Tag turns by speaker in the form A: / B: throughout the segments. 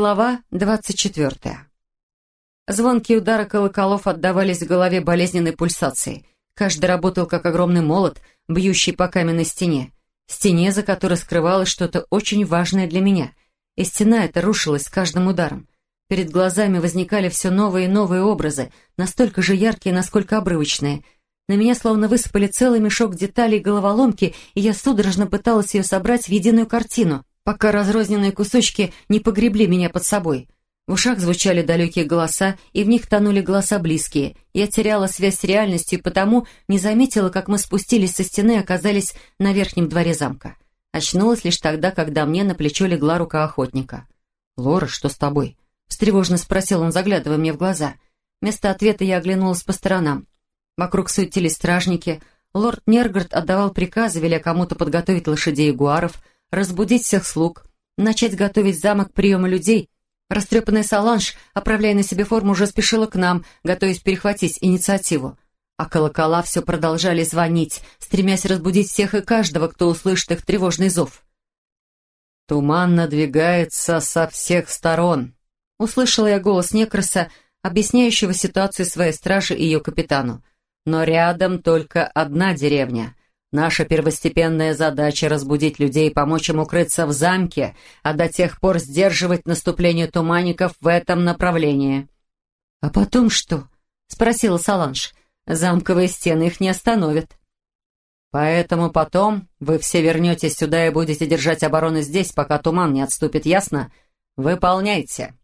A: Глава двадцать четвертая. Звонкие удары колоколов отдавались в голове болезненной пульсацией. Каждый работал, как огромный молот, бьющий по каменной стене. Стене, за которой скрывалось что-то очень важное для меня. И стена эта рушилась с каждым ударом. Перед глазами возникали все новые и новые образы, настолько же яркие, насколько обрывочные. На меня словно высыпали целый мешок деталей головоломки, и я судорожно пыталась ее собрать в единую картину, пока разрозненные кусочки не погребли меня под собой. В ушах звучали далекие голоса, и в них тонули голоса близкие. Я теряла связь с реальностью, и потому не заметила, как мы спустились со стены и оказались на верхнем дворе замка. Очнулась лишь тогда, когда мне на плечо легла рука охотника. «Лора, что с тобой?» — встревожно спросил он, заглядывая мне в глаза. Вместо ответа я оглянулась по сторонам. Вокруг суетились стражники. Лорд Нергард отдавал приказы, веля кому-то подготовить лошадей и гуаров, разбудить всех слуг, начать готовить замок приема людей — Растрепанная Саланж, оправляя на себе форму, уже спешила к нам, готовясь перехватить инициативу. А колокола все продолжали звонить, стремясь разбудить всех и каждого, кто услышит их тревожный зов. «Туман надвигается со всех сторон», — услышала я голос Некроса, объясняющего ситуацию своей стражи и ее капитану. «Но рядом только одна деревня. Наша первостепенная задача — разбудить людей и помочь им укрыться в замке, а до тех пор сдерживать наступление туманников в этом направлении». «А потом что?» — спросила Саланж. «Замковые стены их не остановят». «Поэтому потом вы все вернетесь сюда и будете держать оборону здесь, пока туман не отступит, ясно? Выполняйте».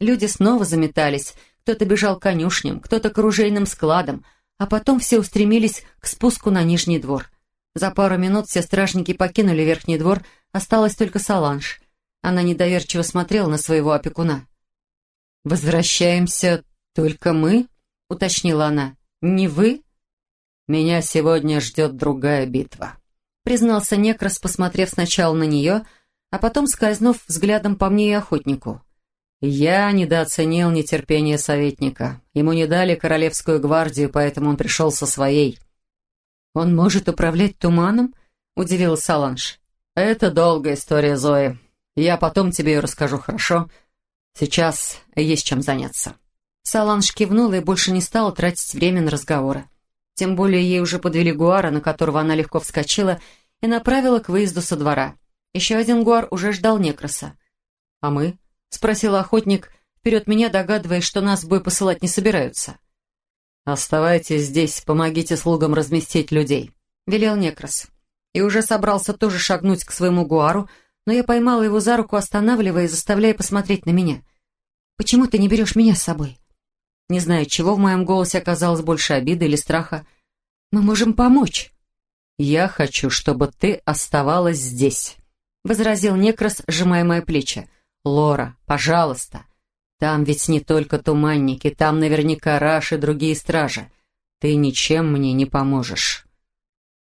A: Люди снова заметались. Кто-то бежал к конюшням, кто-то к оружейным складам, а потом все устремились к спуску на нижний двор — за пару минут все стражники покинули верхний двор, осталась только Саланж. Она недоверчиво смотрела на своего опекуна. «Возвращаемся только мы?» — уточнила она. «Не вы?» «Меня сегодня ждет другая битва», — признался Некрас, посмотрев сначала на нее, а потом скользнув взглядом по мне и охотнику. «Я недооценил нетерпение советника. Ему не дали королевскую гвардию, поэтому он пришел со своей». «Он может управлять туманом?» — удивилась Саланж. «Это долгая история, Зои. Я потом тебе ее расскажу, хорошо? Сейчас есть чем заняться». Саланж кивнула и больше не стала тратить время на разговоры. Тем более ей уже подвели гуара, на которого она легко вскочила, и направила к выезду со двора. Еще один гуар уже ждал Некроса. «А мы?» — спросил охотник, вперед меня догадываясь, что нас в бой посылать не собираются. «Оставайтесь здесь, помогите слугам разместить людей», — велел Некрос. И уже собрался тоже шагнуть к своему гуару, но я поймала его за руку, останавливая и заставляя посмотреть на меня. «Почему ты не берешь меня с собой?» Не знаю, чего в моем голосе оказалось больше обиды или страха. «Мы можем помочь». «Я хочу, чтобы ты оставалась здесь», — возразил Некрос, сжимая мои плечи. «Лора, пожалуйста, там ведь не только туманники, там наверняка Раш и другие стражи. Ты ничем мне не поможешь».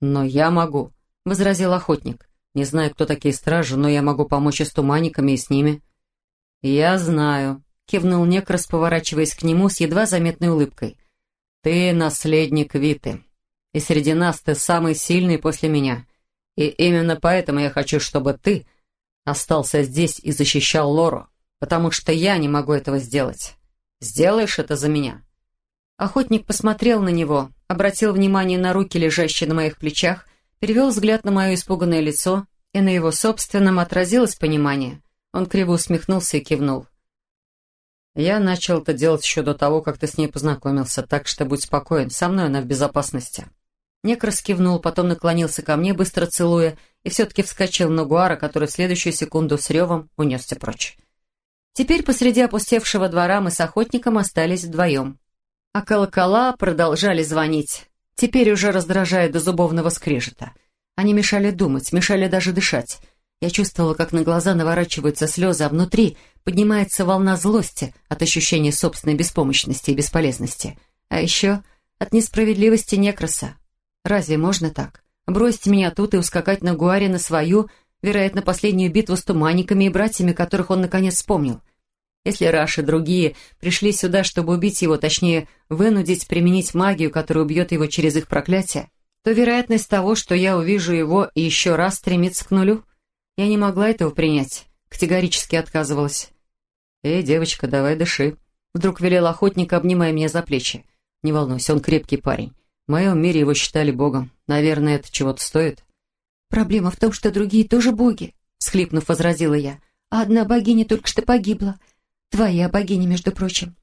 A: «Но я могу», — возразил охотник. «Не знаю, кто такие стражи, но я могу помочь и с туманниками, и с ними». «Я знаю», — кивнул Некрас, поворачиваясь к нему с едва заметной улыбкой. «Ты наследник Виты, и среди нас ты самый сильный после меня. И именно поэтому я хочу, чтобы ты остался здесь и защищал Лору потому что я не могу этого сделать. Сделаешь это за меня?» Охотник посмотрел на него, обратил внимание на руки, лежащие на моих плечах, перевел взгляд на мое испуганное лицо, и на его собственном отразилось понимание. Он криво усмехнулся и кивнул. «Я начал это делать еще до того, как ты с ней познакомился, так что будь спокоен, со мной она в безопасности». Некрас кивнул, потом наклонился ко мне, быстро целуя, и все-таки вскочил на Гуара, который в следующую секунду с ревом унесся прочь. Теперь посреди опустевшего двора мы с охотником остались вдвоем. А колокола продолжали звонить, теперь уже раздражая до зубовного скрежета. Они мешали думать, мешали даже дышать. Я чувствовала, как на глаза наворачиваются слезы, а внутри поднимается волна злости от ощущения собственной беспомощности и бесполезности. А еще от несправедливости некраса. Разве можно так? Бросить меня тут и ускакать на Гуаре на свою, вероятно, последнюю битву с туманниками и братьями, которых он наконец вспомнил. Если Раш и другие пришли сюда, чтобы убить его, точнее, вынудить применить магию, которая убьет его через их проклятие, то вероятность того, что я увижу его и еще раз стремится к нулю. Я не могла этого принять, категорически отказывалась. «Эй, девочка, давай дыши», — вдруг велел охотник, обнимая меня за плечи. «Не волнуйся, он крепкий парень. В моем мире его считали богом. Наверное, это чего-то стоит».
B: «Проблема в том, что другие тоже боги», — схлипнув, возразила я. «А одна богиня только что погибла. Твоя богиня, между прочим.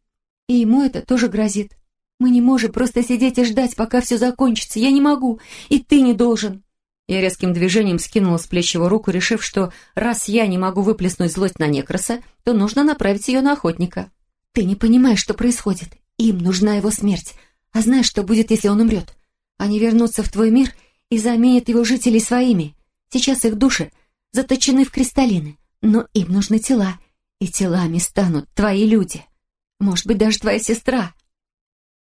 B: И ему это тоже грозит. Мы не можем просто сидеть и ждать, пока все закончится. Я не могу, и ты не должен».
A: Я резким движением скинула с плеч его руку, решив, что раз я не могу выплеснуть злость на Некроса, то нужно направить ее на охотника.
B: «Ты не понимаешь, что происходит. Им нужна его смерть. А знаешь, что будет, если он умрет? Они вернутся в твой мир и заменят его жителей своими. Сейчас их души заточены в кристаллины, но им нужны тела, и телами станут твои люди. Может быть, даже твоя сестра».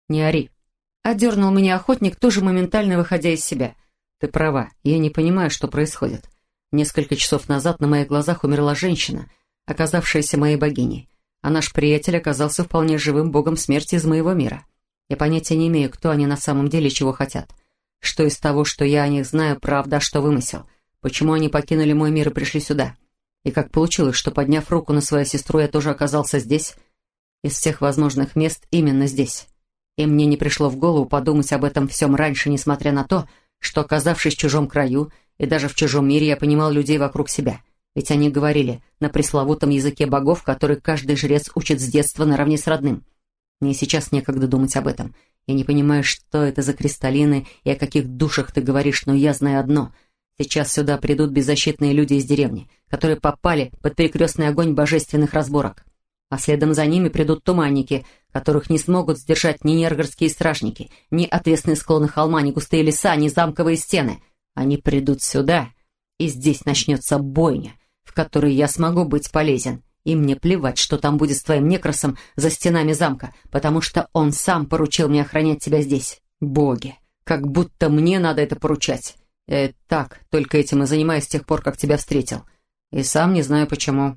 A: «Не ори», — отдернул меня охотник, тоже моментально выходя из себя. «Ты права, я не понимаю, что происходит. Несколько часов назад на моих глазах умерла женщина, оказавшаяся моей богиней, а наш приятель оказался вполне живым богом смерти из моего мира. Я понятия не имею, кто они на самом деле чего хотят. Что из того, что я о них знаю, правда, а что вымысел? Почему они покинули мой мир и пришли сюда? И как получилось, что, подняв руку на свою сестру, я тоже оказался здесь? Из всех возможных мест именно здесь. И мне не пришло в голову подумать об этом всем раньше, несмотря на то, что, оказавшись в чужом краю и даже в чужом мире, я понимал людей вокруг себя. Ведь они говорили на пресловутом языке богов, который каждый жрец учит с детства наравне с родным. Мне сейчас некогда думать об этом. Я не понимаю, что это за кристаллины и о каких душах ты говоришь, но я знаю одно. Сейчас сюда придут беззащитные люди из деревни, которые попали под перекрестный огонь божественных разборок. А следом за ними придут туманники, которых не смогут сдержать ни нергорские стражники, ни отвесные склоны холма, ни густые леса, ни замковые стены. Они придут сюда, и здесь начнется бойня, в которой я смогу быть полезен. И мне плевать, что там будет с твоим некросом за стенами замка, потому что он сам поручил мне охранять тебя здесь. Боги, как будто мне надо это поручать. Я так, только этим и занимаюсь с тех пор, как тебя встретил. И сам не знаю почему.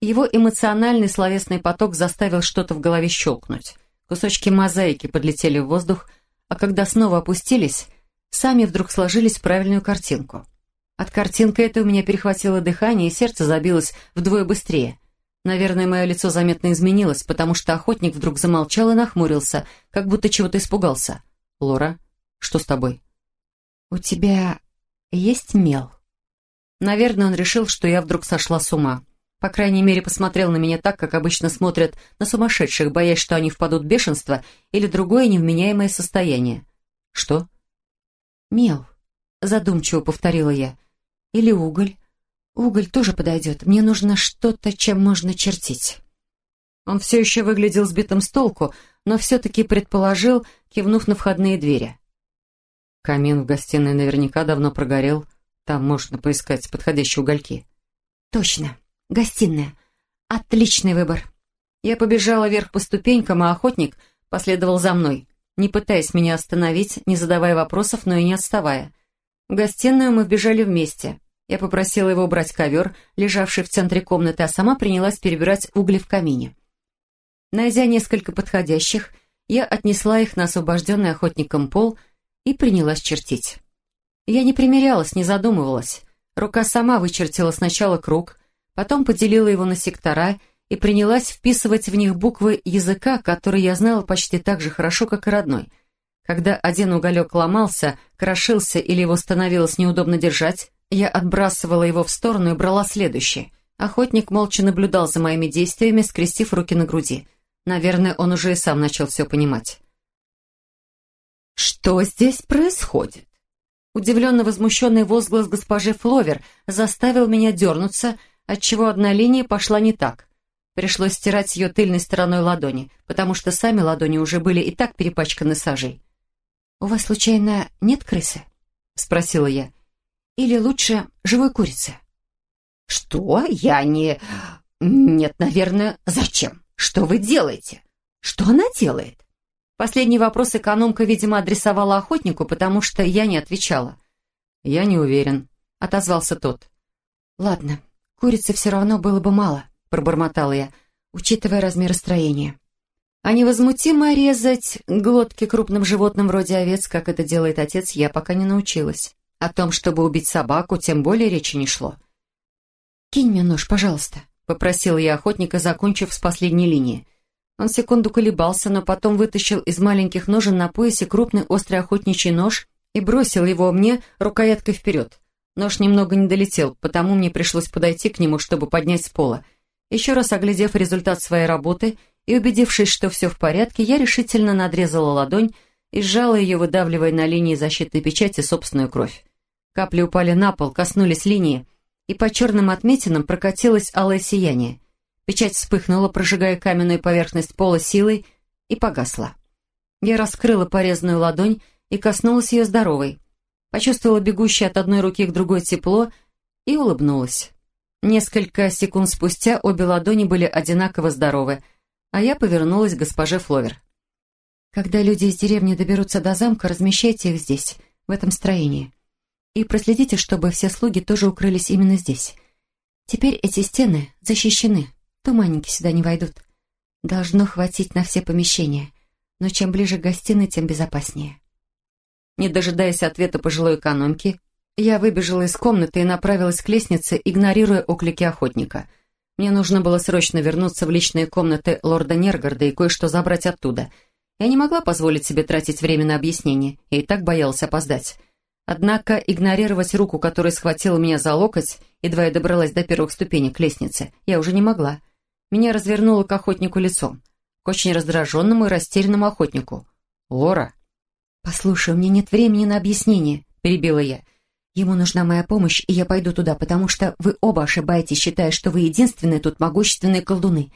A: Его эмоциональный словесный поток заставил что-то в голове щелкнуть. Кусочки мозаики подлетели в воздух, а когда снова опустились, сами вдруг сложились в правильную картинку. От картинки этой у меня перехватило дыхание, и сердце забилось вдвое быстрее. Наверное, мое лицо заметно изменилось, потому что охотник вдруг замолчал и нахмурился, как будто чего-то испугался. «Лора, что с тобой?»
B: «У тебя есть мел?»
A: Наверное, он решил, что я вдруг сошла с ума. По крайней мере, посмотрел на меня так, как обычно смотрят на сумасшедших, боясь, что они впадут в бешенство или другое невменяемое состояние. «Что?»
B: «Мел», — задумчиво повторила я. «Или уголь. Уголь тоже подойдет. Мне нужно что-то, чем можно чертить».
A: Он все еще выглядел сбитым с толку, но все-таки предположил, кивнув на входные двери. Камин в гостиной наверняка давно прогорел. Там можно поискать подходящие угольки.
B: «Точно. Гостиная. Отличный выбор.
A: Я побежала вверх по ступенькам, а охотник последовал за мной, не пытаясь меня остановить, не задавая вопросов, но и не отставая. В гостиную мы вбежали вместе. Я попросила его убрать ковер, лежавший в центре комнаты, а сама принялась перебирать угли в камине. Найдя несколько подходящих, я отнесла их на освобожденный охотником пол и принялась чертить. Я не примерялась, не задумывалась. Рука сама вычертила сначала круг, Потом поделила его на сектора и принялась вписывать в них буквы языка, который я знала почти так же хорошо, как и родной. Когда один уголек ломался, крошился или его становилось неудобно держать, я отбрасывала его в сторону и брала следующий. Охотник молча наблюдал за моими действиями, скрестив руки на груди. Наверное, он уже и сам начал все понимать. «Что здесь происходит?» Удивленно возмущенный возглас госпожи Фловер заставил меня дернуться — отчего одна линия пошла не так. Пришлось стирать ее тыльной стороной ладони, потому что сами ладони уже были и так перепачканы сажей.
B: «У вас, случайно, нет крысы?» — спросила я. «Или лучше живой курицы?»
A: «Что? Я не... Нет, наверное, зачем? Что вы делаете? Что она делает?» Последний вопрос экономка, видимо, адресовала охотнику, потому что я не отвечала. «Я не уверен», — отозвался тот.
B: «Ладно, «Курицы все равно было бы мало», — пробормотала я, учитывая размер строения. А невозмутимо резать глотки крупным животным вроде овец, как это делает отец, я пока не научилась. О том, чтобы убить собаку, тем более речи не шло. «Кинь мне нож, пожалуйста», —
A: попросил я охотника, закончив с последней линии. Он секунду колебался, но потом вытащил из маленьких ножен на поясе крупный острый охотничий нож и бросил его мне рукояткой вперед. Нож немного не долетел, потому мне пришлось подойти к нему, чтобы поднять с пола. Еще раз оглядев результат своей работы и убедившись, что все в порядке, я решительно надрезала ладонь и сжала ее, выдавливая на линии защитной печати собственную кровь. Капли упали на пол, коснулись линии, и по черным отметинам прокатилось алое сияние. Печать вспыхнула, прожигая каменную поверхность пола силой, и погасла. Я раскрыла порезанную ладонь и коснулась ее здоровой. Почувствовала бегущее от одной руки к другой тепло и улыбнулась. Несколько секунд спустя обе ладони были одинаково здоровы, а я повернулась к госпоже Фловер. «Когда люди из деревни доберутся до замка, размещайте их здесь, в этом строении. И проследите, чтобы все слуги тоже укрылись именно здесь. Теперь эти стены защищены, туманники сюда не войдут. Должно хватить на все помещения, но чем ближе к гостиной, тем безопаснее». Не дожидаясь ответа пожилой экономки, я выбежала из комнаты и направилась к лестнице, игнорируя оклики охотника. Мне нужно было срочно вернуться в личные комнаты лорда Нергарда и кое-что забрать оттуда. Я не могла позволить себе тратить время на объяснение, и так боялась опоздать. Однако игнорировать руку, которая схватила меня за локоть, едва я добралась до первых ступенек лестницы, я уже не могла. Меня развернуло к охотнику лицом, к очень раздраженному и растерянному охотнику. «Лора!» «Послушай, у меня нет времени на объяснение», — перебила я. Ему нужна моя помощь, и я пойду туда, потому что вы оба ошибаетесь, считая, что вы единственные тут могущественные колдуны.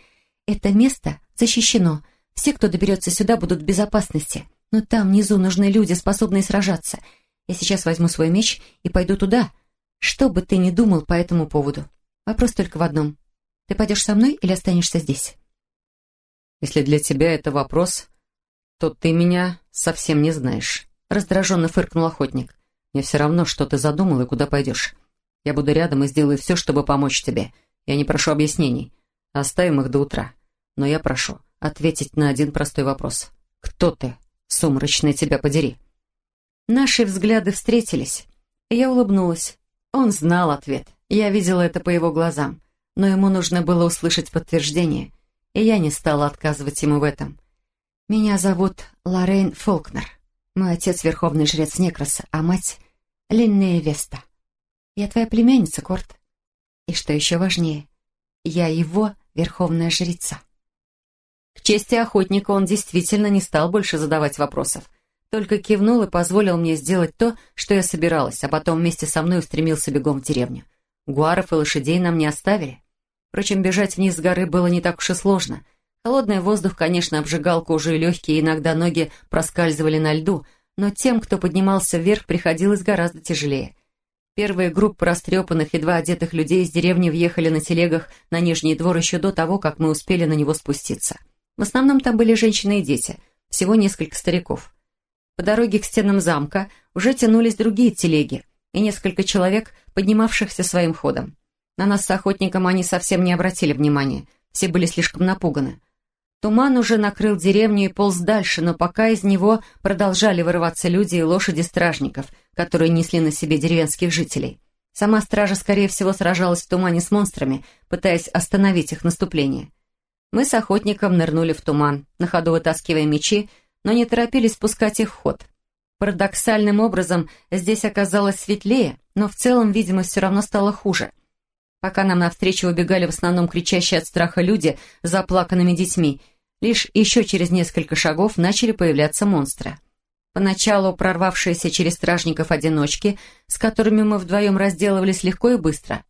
A: Это место защищено. Все, кто доберется сюда, будут в безопасности. Но там внизу нужны люди, способные сражаться. Я сейчас возьму свой меч и пойду туда. Что бы ты ни думал по этому поводу. Вопрос только в одном. Ты пойдешь со мной или останешься здесь?
C: Если для тебя это вопрос, то ты меня совсем не знаешь. Раздраженно фыркнул охотник. Мне все равно, что ты задумал и куда пойдешь. Я буду рядом и сделаю все, чтобы помочь тебе. Я не прошу объяснений. Оставим их до утра. Но я прошу ответить на один простой вопрос. Кто ты? Сумрачный тебя подери.
A: Наши взгляды встретились. Я улыбнулась. Он знал ответ. Я видела это по его глазам. Но ему нужно было услышать подтверждение. И я не стала отказывать ему в этом. Меня зовут Лоррейн Фолкнер. Мой отец — верховный жрец Некроса, а мать Линнея Веста. Я твоя племянница, Корт. И что еще важнее, я его верховная жрица. К чести охотника он действительно не стал больше задавать вопросов, только кивнул и позволил мне сделать то, что я собиралась, а потом вместе со мной устремился бегом в деревню. Гуаров и лошадей нам не оставили. Впрочем, бежать вниз с горы было не так уж и сложно. Холодный воздух, конечно, обжигал кожу и легкие, иногда ноги проскальзывали на льду, но тем, кто поднимался вверх, приходилось гораздо тяжелее. Первые группы растрепанных, едва одетых людей из деревни въехали на телегах на Нижний двор еще до того, как мы успели на него спуститься. В основном там были женщины и дети, всего несколько стариков. По дороге к стенам замка уже тянулись другие телеги и несколько человек, поднимавшихся своим ходом. На нас с охотником они совсем не обратили внимания, все были слишком напуганы. Туман уже накрыл деревню и полз дальше, но пока из него продолжали вырываться люди и лошади стражников, которые несли на себе деревенских жителей. Сама стража, скорее всего, сражалась в тумане с монстрами, пытаясь остановить их наступление. Мы с охотником нырнули в туман, на ходу вытаскивая мечи, но не торопились пускать их в ход. Парадоксальным образом здесь оказалось светлее, но в целом, видимо, все равно стало хуже. Пока нам навстречу убегали в основном кричащие от страха люди с заплаканными детьми, лишь еще через несколько шагов начали появляться монстры. Поначалу прорвавшиеся через стражников одиночки, с которыми мы вдвоем разделывались легко и быстро.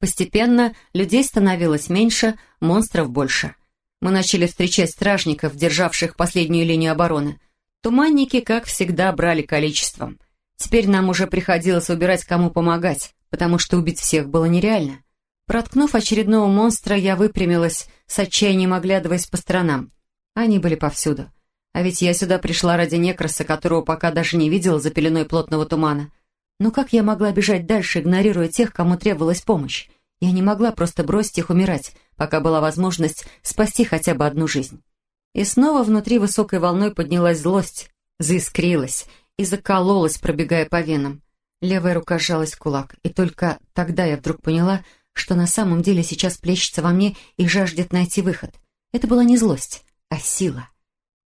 A: Постепенно людей становилось меньше, монстров больше. Мы начали встречать стражников, державших последнюю линию обороны. Туманники, как всегда, брали количеством. Теперь нам уже приходилось выбирать, кому помогать, потому что убить всех было нереально. Проткнув очередного монстра, я выпрямилась, с отчаянием оглядываясь по сторонам. Они были повсюду. А ведь я сюда пришла ради некроса, которого пока даже не видела за пеленой плотного тумана. Но как я могла бежать дальше, игнорируя тех, кому требовалась помощь? Я не могла просто бросить их умирать, пока была возможность спасти хотя бы одну жизнь. И снова внутри высокой волной поднялась злость, заискрилась и закололась, пробегая по венам. Левая рука сжалась в кулак, и только тогда я вдруг поняла,
B: что на самом деле сейчас плещется во мне и жаждет найти выход. Это была не злость, а сила.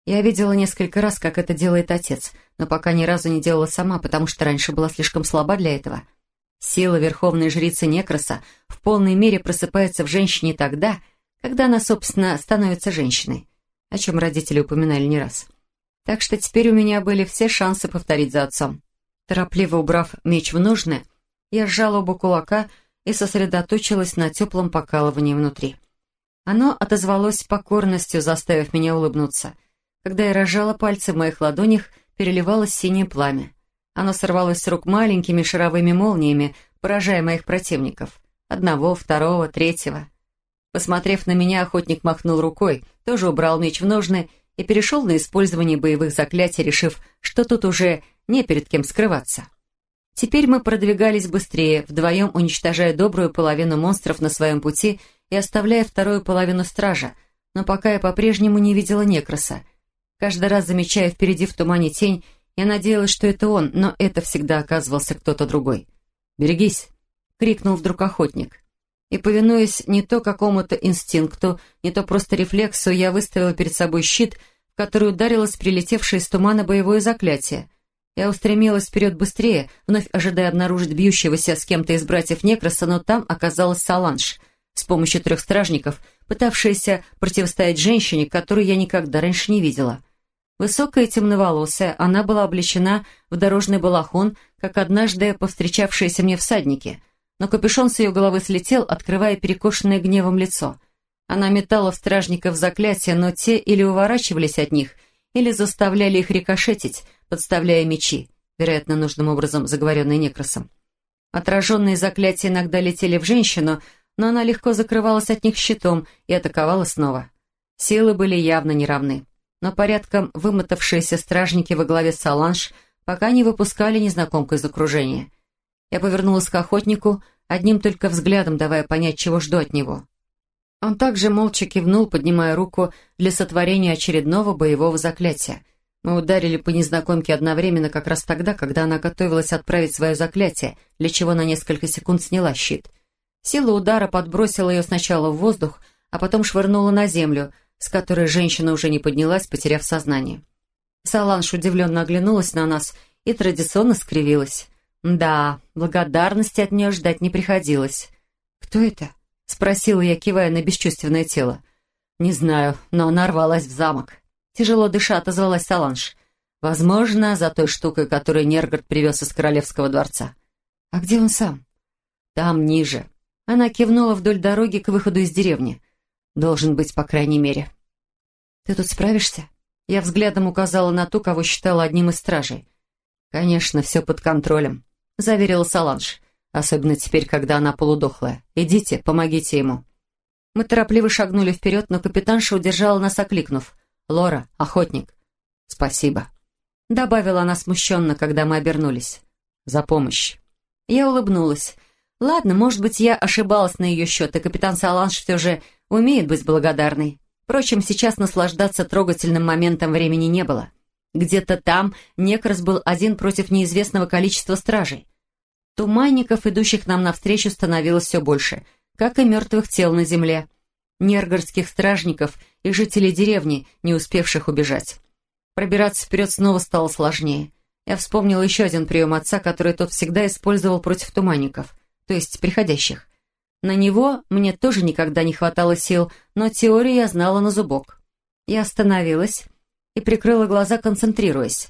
B: Я видела несколько раз, как это делает отец, но пока ни разу не делала сама, потому что раньше была слишком слаба для этого. Сила верховной жрицы Некроса в полной мере просыпается в женщине тогда, когда она, собственно, становится женщиной, о чем родители упоминали не раз. Так что теперь у меня были все шансы повторить за отцом. Торопливо убрав меч в ножны, я сжала оба кулака и сосредоточилась на теплом покалывании внутри. Оно отозвалось покорностью, заставив меня улыбнуться. Когда я рожала пальцы в моих ладонях, переливалось синее пламя. Оно сорвалось с рук маленькими шаровыми молниями, поражая моих противников. Одного, второго, третьего. Посмотрев на меня, охотник махнул рукой, тоже убрал меч в ножны и перешел на использование боевых заклятий, решив, что тут уже не перед кем скрываться. Теперь мы продвигались быстрее, вдвоем уничтожая добрую половину монстров на своем пути и оставляя вторую половину стража, но пока я по-прежнему не видела некроса. Каждый раз замечая впереди в тумане тень, я надеялась, что это он, но это всегда оказывался кто-то другой. «Берегись!» — крикнул вдруг охотник. И, повинуясь не то какому-то инстинкту, не то просто рефлексу, я выставила перед собой щит, в который ударилось прилетевшее из тумана боевое заклятие. Я устремилась вперед быстрее, вновь ожидая обнаружить бьющегося с кем-то из братьев Некроса, но там оказалась Саланж, с помощью трех стражников, пытавшаяся противостоять женщине, которую я никогда раньше не видела. Высокая и темноволосая, она была облечена в дорожный балахон, как однажды повстречавшиеся мне всадники, но капюшон с ее головы слетел, открывая перекошенное гневом лицо. Она метала в стражников заклятия, но те или уворачивались от них, или заставляли их рикошетить, подставляя мечи, вероятно, нужным образом заговоренные некросом. Отраженные заклятия иногда летели в женщину, но она легко закрывалась от них щитом и атаковала снова. Силы были явно неравны, но порядком вымотавшиеся стражники во главе с Саланж пока не выпускали незнакомку из окружения. Я повернулась к охотнику, одним только взглядом давая понять, чего жду от него. Он также молча кивнул, поднимая руку для сотворения очередного боевого заклятия. Мы ударили по незнакомке одновременно как раз тогда, когда она готовилась отправить свое заклятие, для чего на несколько секунд сняла щит. Сила удара подбросила ее сначала в воздух, а потом швырнула на землю, с которой женщина уже не поднялась, потеряв сознание. Саланш удивленно оглянулась на нас и традиционно скривилась. Да, благодарности от нее ждать не приходилось. «Кто это?» — спросила я, кивая на бесчувственное тело. «Не знаю, но она рвалась в замок». Тяжело дыша отозвалась Саланж. «Возможно, за той штукой, которую Нергард привез из королевского дворца». «А где он сам?» «Там, ниже». Она кивнула вдоль дороги к выходу из деревни. «Должен быть, по крайней мере». «Ты тут справишься?» Я взглядом указала на ту, кого считала одним из стражей. «Конечно, все под контролем», — заверила Саланж. «Особенно теперь, когда она полудохлая. Идите, помогите ему». Мы торопливо шагнули вперед, но капитанша удержала нас, окликнув. «Лора, охотник». «Спасибо», — добавила она смущенно, когда мы обернулись. «За помощь». Я улыбнулась. «Ладно, может быть, я ошибалась на ее счет, и капитан Саланж все же умеет быть благодарной. Впрочем, сейчас наслаждаться трогательным моментом времени не было. Где-то там Некрас был один против неизвестного количества стражей. Туманников, идущих нам навстречу, становилось все больше, как и мертвых тел на земле. Нергорских стражников и жителей деревни, не успевших убежать. Пробираться вперед снова стало сложнее. Я вспомнила еще один прием отца, который тот всегда использовал против туманников, то есть приходящих. На него мне тоже никогда не хватало сил, но теорию я знала на зубок. Я остановилась и прикрыла глаза, концентрируясь.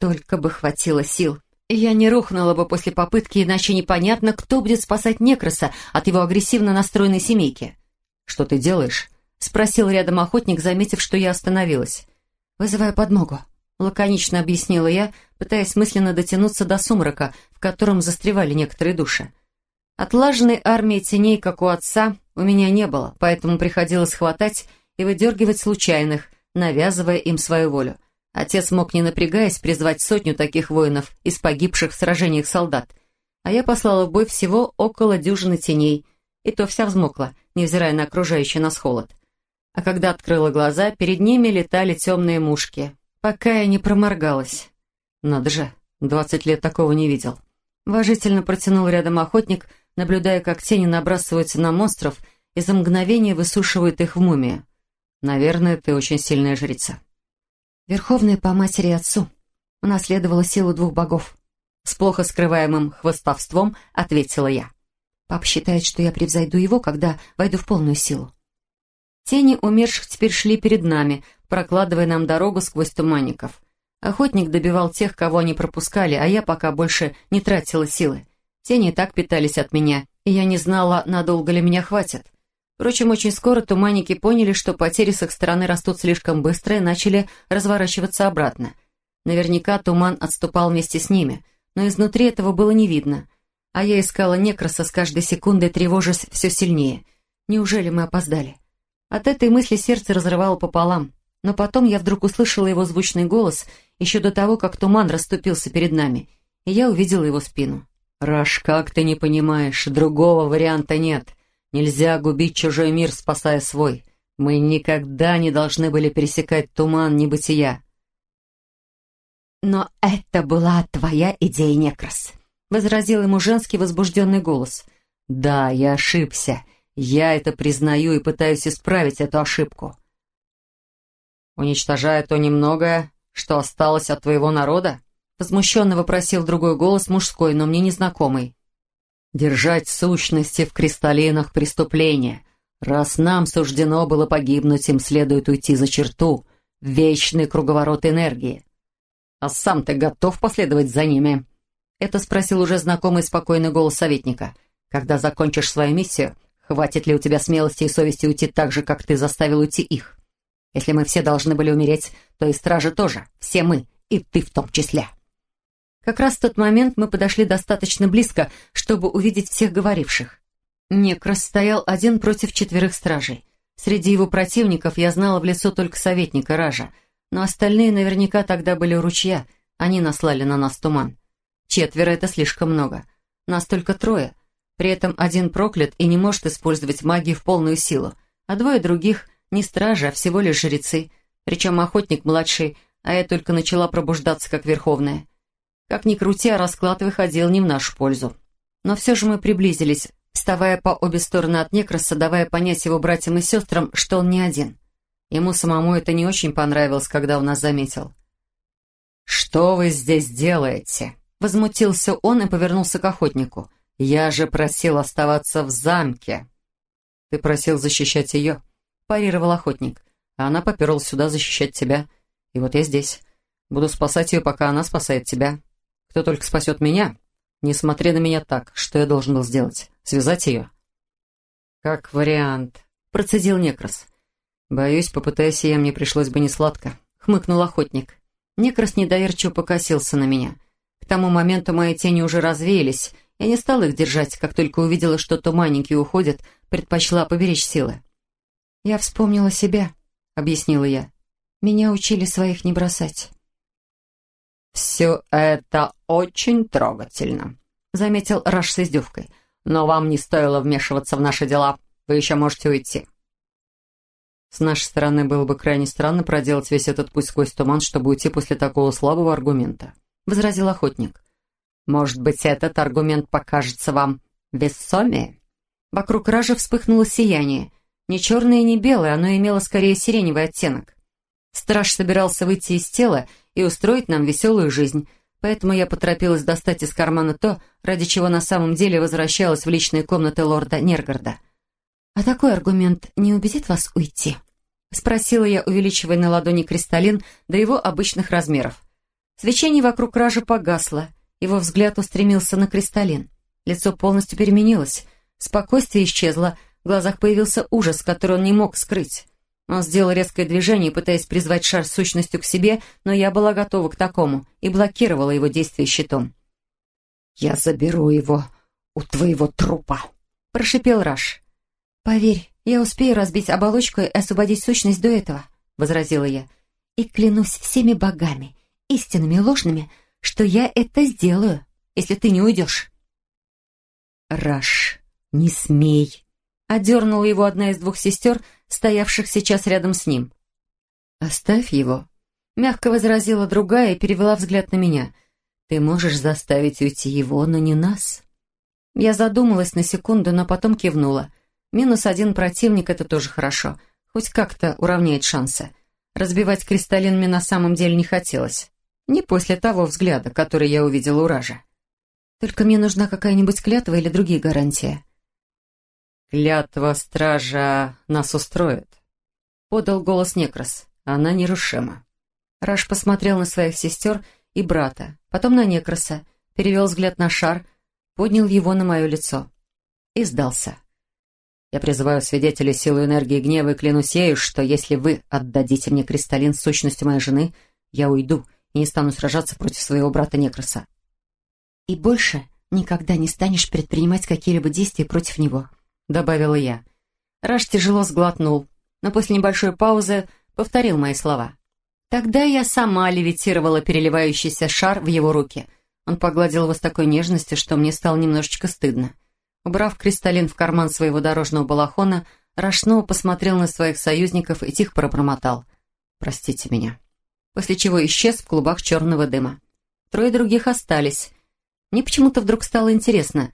B: Только бы хватило сил. Я не рухнула бы после попытки, иначе непонятно, кто будет спасать Некроса от его агрессивно настроенной семейки. «Что ты делаешь?» — спросил рядом охотник, заметив, что я остановилась. «Вызываю подмогу», — лаконично объяснила я, пытаясь мысленно дотянуться до сумрака, в котором застревали некоторые души. Отлаженной армии теней, как у отца, у меня не было, поэтому приходилось хватать и выдергивать случайных, навязывая им свою волю. Отец мог, не напрягаясь, призвать сотню таких воинов из погибших в сражениях солдат, а я послала в бой всего около дюжины теней, и то вся взмокла, невзирая на окружающий нас холод. А когда открыла глаза, перед ними летали темные мушки, пока я не проморгалась. Надо же, двадцать лет такого не видел. Важительно протянул рядом охотник,
A: наблюдая, как тени набрасываются на монстров и за мгновение высушивают их в мумии. Наверное, ты очень сильная жрица.
B: Верховная по матери и отцу. Унаследовала силу двух богов.
A: С плохо скрываемым хвостовством ответила я.
B: Папа считает, что я превзойду его, когда войду в полную силу.
A: Тени умерших теперь шли перед нами, прокладывая нам дорогу сквозь туманников. Охотник добивал тех, кого они пропускали, а я пока больше не тратила силы. Тени так питались от меня, и я не знала, надолго ли меня хватит. Впрочем, очень скоро туманники поняли, что потери с их стороны растут слишком быстро и начали разворачиваться обратно. Наверняка туман отступал вместе с ними, но изнутри этого было не видно. А я искала некраса с каждой секундой, тревожась все сильнее. Неужели мы опоздали? От этой мысли сердце разрывало пополам. Но потом я вдруг услышала его звучный голос еще до того, как туман расступился перед нами, и я увидела его спину. «Раш, как ты не понимаешь, другого варианта нет. Нельзя губить чужой мир, спасая свой. Мы никогда не должны были пересекать туман небытия».
B: «Но это была твоя идея, Некрас», — возразил ему женский возбужденный голос.
A: «Да, я ошибся. Я это признаю и пытаюсь исправить эту ошибку. Уничтожая то немногое, что осталось от твоего народа? Возмущенно вопросил другой голос мужской, но мне незнакомый. Держать сущности в кристаллинах преступления. Раз нам суждено было погибнуть, им следует уйти за черту, вечный круговорот энергии. А сам ты готов последовать за ними? Это спросил уже знакомый спокойный голос советника. Когда закончишь свою миссию, Хватит ли у тебя смелости и совести уйти так же, как ты заставил уйти их? Если мы все должны были умереть, то и стражи тоже, все мы, и ты в том числе. Как раз в тот момент мы подошли достаточно близко, чтобы увидеть всех говоривших. Некрас стоял один против четверых стражей. Среди его противников я знала в лицо только советника Ража, но остальные наверняка тогда были у ручья, они наслали на нас туман. Четверо — это слишком много. Нас только трое — при этом один проклят и не может использовать магию в полную силу, а двое других не стражи, а всего лишь жрецы, причем охотник младший, а я только начала пробуждаться как верховная. Как ни крути, а расклад выходил не в нашу пользу. Но все же мы приблизились, вставая по обе стороны от Некроса, давая понять его братьям и сестрам, что он не один. Ему самому это не очень понравилось, когда он нас заметил. «Что вы здесь делаете?» Возмутился он и повернулся к охотнику. «Я же просил оставаться в замке». «Ты просил защищать ее», — парировал охотник. «А она поперла сюда защищать тебя. И вот я здесь. Буду спасать ее, пока она спасает тебя. Кто только спасет меня, не смотри на меня так. Что я должен был сделать? Связать ее?» «Как вариант», — процедил Некрас. «Боюсь, попытайся я, мне пришлось бы несладко», — хмыкнул охотник. Некрас недоверчиво покосился на меня. К тому моменту мои тени уже развеялись, я не стала их держать, как только увидела, что туманники уходят, предпочла поберечь силы.
B: «Я вспомнила себя», — объяснила я. «Меня учили своих не бросать».
A: «Все это очень трогательно», — заметил Раш с издевкой. «Но вам не стоило вмешиваться в наши дела. Вы еще можете уйти». С нашей стороны было бы крайне странно проделать весь этот путь сквозь туман, чтобы уйти после такого слабого аргумента», — возразил охотник. Может быть, этот аргумент покажется вам весомее?» Вокруг ража вспыхнуло сияние. Не черное не белое, оно имело скорее сиреневый оттенок. Страж собирался выйти из тела и устроить нам веселую жизнь, поэтому я поторопилась достать из кармана то, ради чего на самом деле возвращалась в личные комнаты лорда Нергарда.
B: «А такой аргумент не убедит вас уйти?» — спросила я, увеличивая на ладони кристаллин до его обычных размеров. Свечение вокруг ража погасло, его взгляд устремился на кристаллин. Лицо полностью переменилось. Спокойствие исчезло, в глазах появился ужас, который он не мог скрыть. Он сделал резкое движение, пытаясь призвать шар сущностью к себе, но я была готова к такому и блокировала его действие щитом.
A: «Я заберу его у твоего трупа», — прошипел Раш.
B: «Поверь, я успею разбить оболочку и освободить сущность до этого», — возразила я. «И клянусь всеми богами, истинными и ложными, — что я это сделаю, если ты не уйдешь».
A: «Раш, не смей!» — одернула его одна из двух сестер, стоявших сейчас рядом с ним. «Оставь его», — мягко возразила другая и перевела взгляд на меня. «Ты можешь заставить уйти его, но не нас». Я задумалась на секунду, но потом кивнула. Минус один противник — это тоже хорошо. Хоть как-то уравняет шансы. Разбивать кристаллин мне на самом деле не хотелось. Не после того взгляда, который я увидела у Ража. Только мне нужна какая-нибудь клятва или другие гарантии.
C: «Клятва стража нас устроит», — подал голос Некрос. «Она нерушима».
A: Раш посмотрел на своих сестер и брата, потом на Некроса, перевел взгляд на шар, поднял его на мое лицо и сдался.
C: Я призываю свидетелей силы энергии гнева и клянусь ею, что если вы отдадите мне кристаллин с сущностью моей жены, я уйду и не стану сражаться против своего брата Некроса.
B: «И больше никогда не станешь предпринимать какие-либо действия против него», — добавила я.
A: Раш тяжело сглотнул, но после небольшой паузы повторил мои слова. Тогда я сама левитировала переливающийся шар в его руки. Он погладил его с такой нежностью, что мне стало немножечко стыдно. Убрав кристаллин в карман своего дорожного балахона, Раш снова посмотрел на своих союзников и тихо пробормотал. «Простите меня». После чего исчез в клубах черного дыма. Трое других остались. Мне почему-то вдруг стало интересно,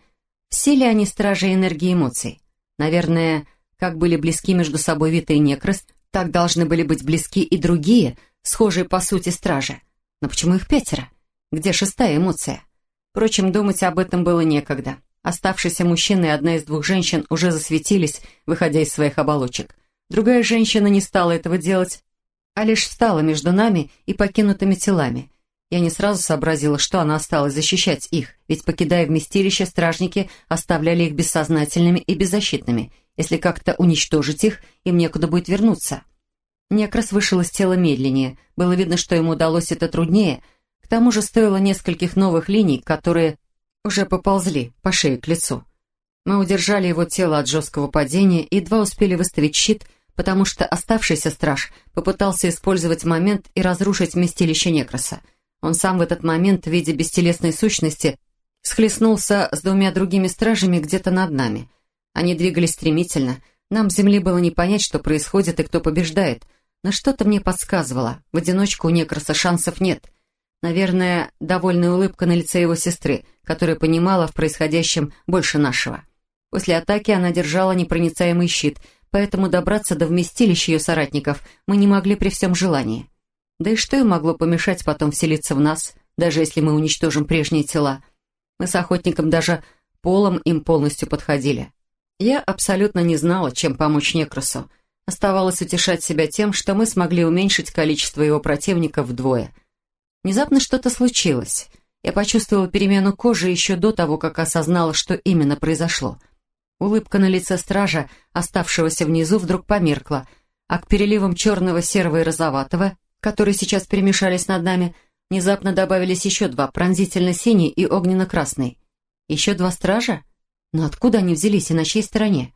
A: все ли они стражи энергии эмоций. Наверное, как были близки между собой Вита и Некрос, так должны были быть близки и другие, схожие по сути стражи. Но почему их пятеро? Где шестая эмоция? Впрочем, думать об этом было некогда. Оставшийся мужчина и одна из двух женщин уже засветились, выходя из своих оболочек. Другая женщина не стала этого делать, а лишь встала между нами и покинутыми телами. Я не сразу сообразила, что она осталась защищать их, ведь, покидая вместилище, стражники оставляли их бессознательными и беззащитными. Если как-то уничтожить их, им некуда будет вернуться. Некрас вышел из тела медленнее. Было видно, что ему удалось это труднее. К тому же стоило нескольких новых линий, которые уже поползли по шее к лицу. Мы удержали его тело от жесткого падения и едва успели выставить щит, потому что оставшийся страж попытался использовать момент и разрушить вместилище Некроса. Он сам в этот момент в виде бестелесной сущности схлестнулся с двумя другими стражами где-то над нами. Они двигались стремительно. Нам с земли было не понять, что происходит и кто побеждает. Но что-то мне подсказывало. В одиночку у Некроса шансов нет. Наверное, довольная улыбка на лице его сестры, которая понимала в происходящем больше нашего. После атаки она держала непроницаемый щит, поэтому добраться до вместилища ее соратников мы не могли при всем желании. Да и что им могло помешать потом вселиться в нас, даже если мы уничтожим прежние тела? Мы с охотником даже полом им полностью подходили. Я абсолютно не знала, чем помочь Некросу. Оставалось утешать себя тем, что мы смогли уменьшить количество его противников вдвое – Внезапно что-то случилось. Я почувствовала перемену кожи еще до того, как осознала, что именно произошло. Улыбка на лице стража, оставшегося внизу, вдруг померкла, а к переливам черного, серого и розоватого, которые сейчас перемешались над нами, внезапно добавились еще два, пронзительно-синий и огненно-красный. Еще два стража? Но откуда они взялись и на чьей стороне?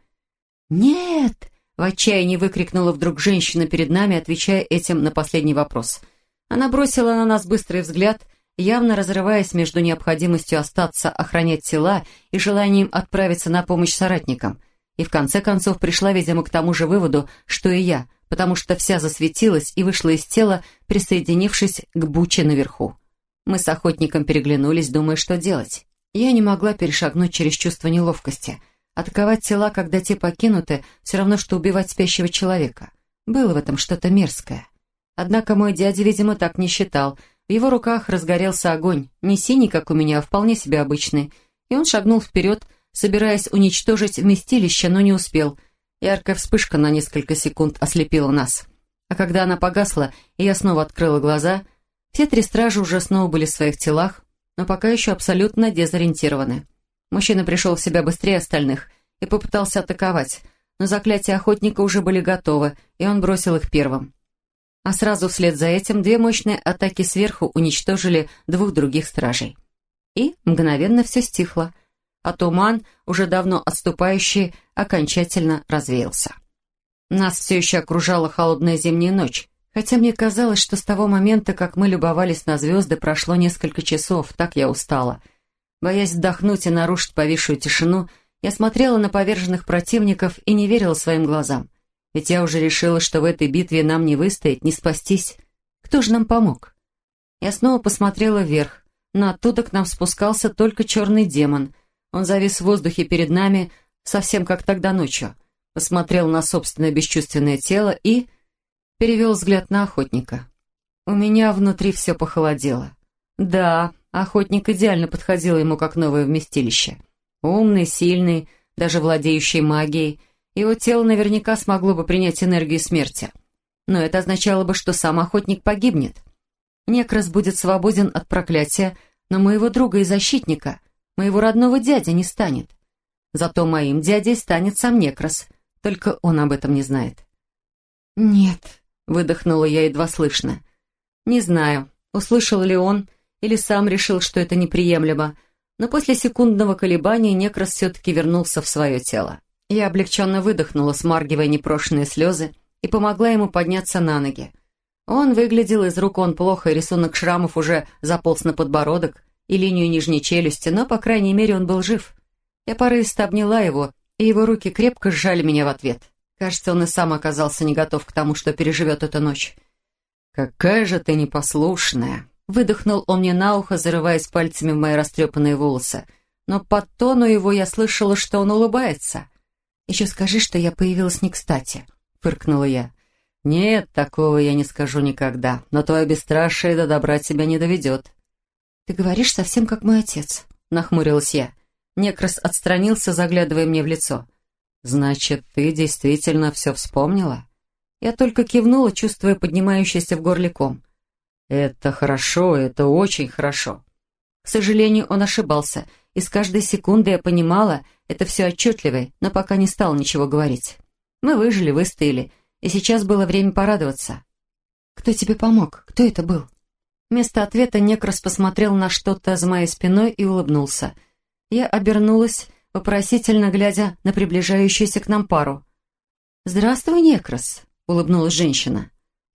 A: «Нет!» — в отчаянии выкрикнула вдруг женщина перед нами, отвечая этим на последний вопрос — она бросила на нас быстрый взгляд, явно разрываясь между необходимостью остаться охранять тела и желанием отправиться на помощь соратникам. И в конце концов пришла, видимо, к тому же выводу, что и я, потому что вся засветилась и вышла из тела, присоединившись к буче наверху. Мы с охотником переглянулись, думая, что делать. Я не могла перешагнуть через чувство неловкости. Атаковать тела, когда те покинуты, все равно, что убивать спящего человека. Было в этом что-то мерзкое. Однако мой дядя, видимо, так не считал. В его руках разгорелся огонь, не синий, как у меня, а вполне себе обычный. И он шагнул вперед, собираясь уничтожить вместилище, но не успел. Яркая вспышка на несколько секунд ослепила нас. А когда она погасла, и я снова открыла глаза, все три стражи уже снова были в своих телах, но пока еще абсолютно дезориентированы. Мужчина пришел в себя быстрее остальных и попытался атаковать, но заклятия охотника уже были готовы, и он бросил их первым а сразу вслед за этим две мощные атаки сверху уничтожили двух других стражей. И мгновенно все стихло, а туман, уже давно отступающий, окончательно развеялся. Нас все еще окружала холодная зимняя ночь, хотя мне казалось, что с того момента, как мы любовались на звезды, прошло несколько часов, так я устала. Боясь вдохнуть и нарушить повисшую тишину, я смотрела на поверженных противников и не верила своим глазам. Ведь я уже решила, что в этой битве нам не выстоять, не спастись. Кто же нам помог? Я снова посмотрела вверх, но оттуда к нам спускался только черный демон. Он завис в воздухе перед нами, совсем как тогда ночью, посмотрел на собственное бесчувственное тело и перевел взгляд на охотника. У меня внутри все похолодело. Да, охотник идеально подходил ему как новое вместилище. Умный, сильный, даже владеющий магией, его тело наверняка смогло бы принять энергию смерти. Но это означало бы, что сам охотник погибнет. Некрас будет свободен от проклятия, но моего друга и защитника, моего родного дядя не станет. Зато моим дядей станет сам Некрас, только он об этом не знает.
B: «Нет», —
A: выдохнула я едва слышно. «Не знаю, услышал ли он или сам решил, что это неприемлемо, но после секундного колебания Некрас все-таки вернулся в свое тело. Я облегченно выдохнула, смаргивая непрошенные слезы, и помогла ему подняться на ноги. Он выглядел из рук он плохо, и рисунок шрамов уже заполз на подбородок и линию нижней челюсти, но, по крайней мере, он был жив. Я порывисто обняла его, и его руки крепко сжали меня в ответ. Кажется, он и сам оказался не готов к тому, что переживет эту ночь. «Какая же ты непослушная!» Выдохнул он мне на ухо, зарываясь пальцами в мои растрепанные волосы. Но по тону его я слышала, что он улыбается.
B: «Еще скажи, что я появилась не кстати», — фыркнула я.
A: «Нет, такого я не скажу никогда, но твое бесстрашие до добра тебя не доведет».
B: «Ты говоришь совсем как мой отец», — нахмурилась я.
A: Некрас отстранился, заглядывая мне в лицо. «Значит, ты действительно все вспомнила?» Я только кивнула, чувствуя поднимающийся в горле ком. «Это хорошо, это очень хорошо». К сожалению, он ошибался, и с каждой секунды я понимала, это все отчетливо, но пока не стал ничего говорить. Мы выжили, выстояли, и сейчас было время порадоваться.
B: «Кто тебе помог? Кто это был?»
A: Вместо ответа Некрас посмотрел на что-то за моей спиной и улыбнулся. Я обернулась, вопросительно глядя на приближающуюся к нам пару. «Здравствуй, Некрас», — улыбнулась женщина.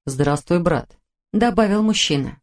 A: «Здравствуй, брат», — добавил мужчина.